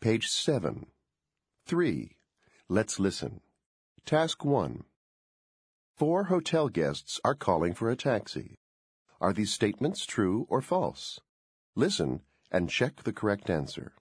Page 7. 3. Let's listen. Task 1. Four hotel guests are calling for a taxi. Are these statements true or false? Listen and check the correct answer.